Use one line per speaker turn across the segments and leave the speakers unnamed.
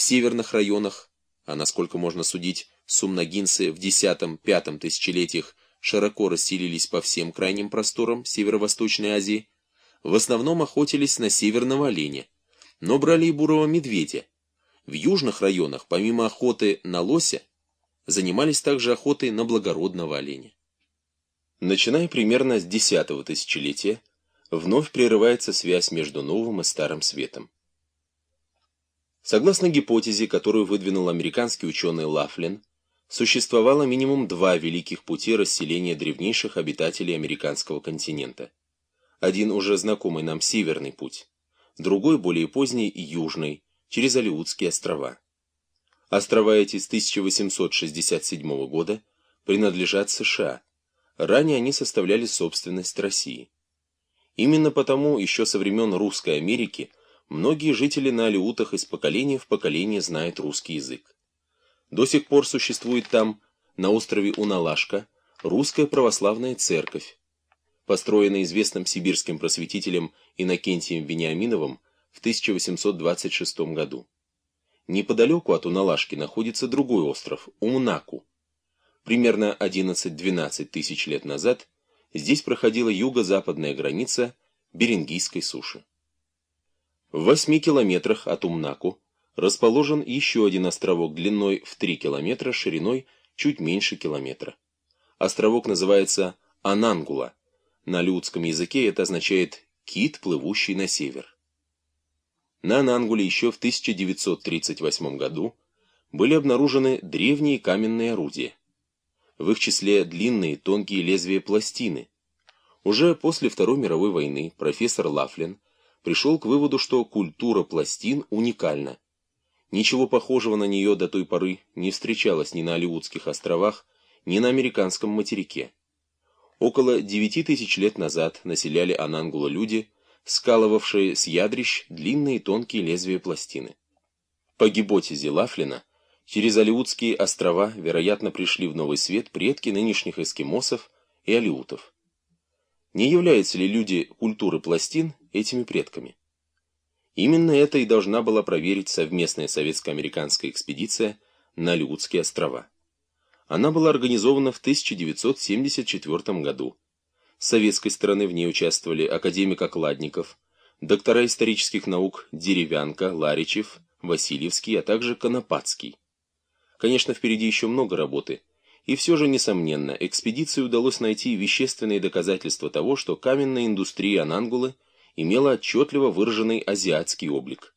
В северных районах, а насколько можно судить, сумнагинцы в X-V тысячелетиях широко расселились по всем крайним просторам Северо-Восточной Азии, в основном охотились на северного оленя, но брали и бурого медведя. В южных районах, помимо охоты на лося, занимались также охотой на благородного оленя. Начиная примерно с X тысячелетия, вновь прерывается связь между новым и старым светом. Согласно гипотезе, которую выдвинул американский ученый Лафлин, существовало минимум два великих пути расселения древнейших обитателей американского континента. Один уже знакомый нам северный путь, другой более поздний южный, через Алиутские острова. Острова эти с 1867 года принадлежат США, ранее они составляли собственность России. Именно потому еще со времен Русской Америки многие жители на Алиутах из поколения в поколение знают русский язык. До сих пор существует там, на острове Уналашка, русская православная церковь, построенная известным сибирским просветителем Иннокентием Вениаминовым в 1826 году. Неподалеку от Уналашки находится другой остров, Умнаку. Примерно 11-12 тысяч лет назад здесь проходила юго-западная граница Берингийской суши. В 8 километрах от Умнаку расположен еще один островок длиной в 3 километра, шириной чуть меньше километра. Островок называется Анангула. На людском языке это означает «кит, плывущий на север». На Анангуле еще в 1938 году были обнаружены древние каменные орудия. В их числе длинные тонкие лезвия пластины. Уже после Второй мировой войны профессор Лафлин пришел к выводу, что культура пластин уникальна Ничего похожего на нее до той поры не встречалось ни на Алиутских островах, ни на американском материке. Около девяти тысяч лет назад населяли Анангула люди, скалывавшие с ядрищ длинные тонкие лезвия пластины. По гипотезе Лафлина, через Алиутские острова, вероятно, пришли в Новый Свет предки нынешних эскимосов и алиутов. Не являются ли люди культуры пластин этими предками? Именно это и должна была проверить совместная советско-американская экспедиция на Алиутские острова. Она была организована в 1974 году. С советской стороны в ней участвовали академик Окладников, доктора исторических наук Деревянко, Ларичев, Васильевский, а также Конопатский. Конечно, впереди еще много работы, и все же, несомненно, экспедиции удалось найти вещественные доказательства того, что каменная индустрия Анангулы – имела отчетливо выраженный азиатский облик.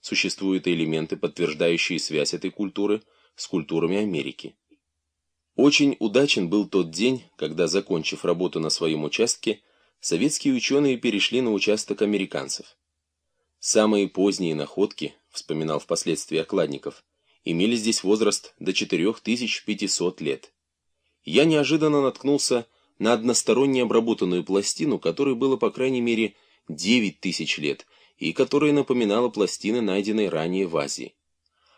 Существуют элементы, подтверждающие связь этой культуры с культурами Америки. Очень удачен был тот день, когда, закончив работу на своем участке, советские ученые перешли на участок американцев. Самые поздние находки, вспоминал впоследствии Окладников, имели здесь возраст до 4500 лет. Я неожиданно наткнулся на односторонне обработанную пластину, которой было, по крайней мере, 9 тысяч лет, и которая напоминала пластины, найденные ранее в Азии.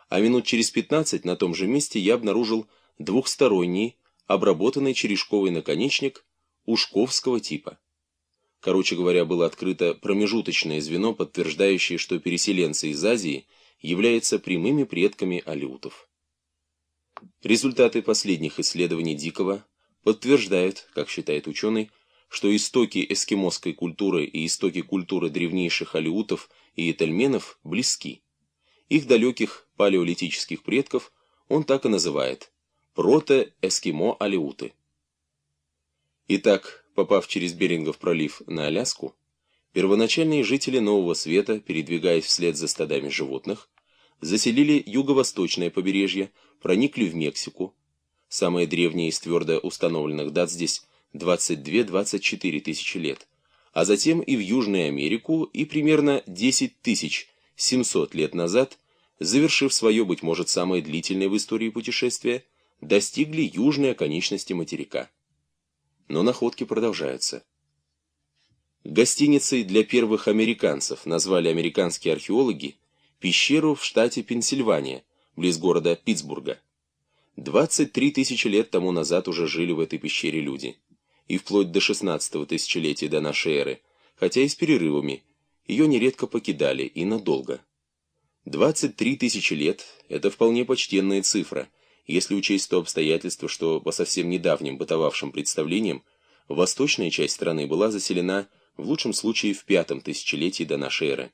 А минут через 15 на том же месте я обнаружил двухсторонний, обработанный черешковый наконечник ушковского типа. Короче говоря, было открыто промежуточное звено, подтверждающее, что переселенцы из Азии являются прямыми предками алютов. Результаты последних исследований Дикого подтверждают, как считает ученый, что истоки эскимосской культуры и истоки культуры древнейших алиутов и этельменов близки. Их далеких палеолитических предков он так и называет – прото-эскимо-алиуты. Итак, попав через Берингов пролив на Аляску, первоначальные жители Нового Света, передвигаясь вслед за стадами животных, заселили юго-восточное побережье, проникли в Мексику. Самая древняя из твердо установленных дат здесь 22-24 тысячи лет, а затем и в Южную Америку, и примерно 10 тысяч 700 лет назад, завершив свое, быть может, самое длительное в истории путешествие, достигли южной оконечности материка. Но находки продолжаются. Гостиницей для первых американцев назвали американские археологи пещеру в штате Пенсильвания, близ города Питтсбурга. 23 тысячи лет тому назад уже жили в этой пещере люди и вплоть до 16 тысячелетия до нашей эры, хотя и с перерывами, ее нередко покидали и надолго. 23 тысячи лет – это вполне почтенная цифра, если учесть то обстоятельство, что по совсем недавним бытовавшим представлениям восточная часть страны была заселена в лучшем случае в пятом тысячелетии до нашей эры.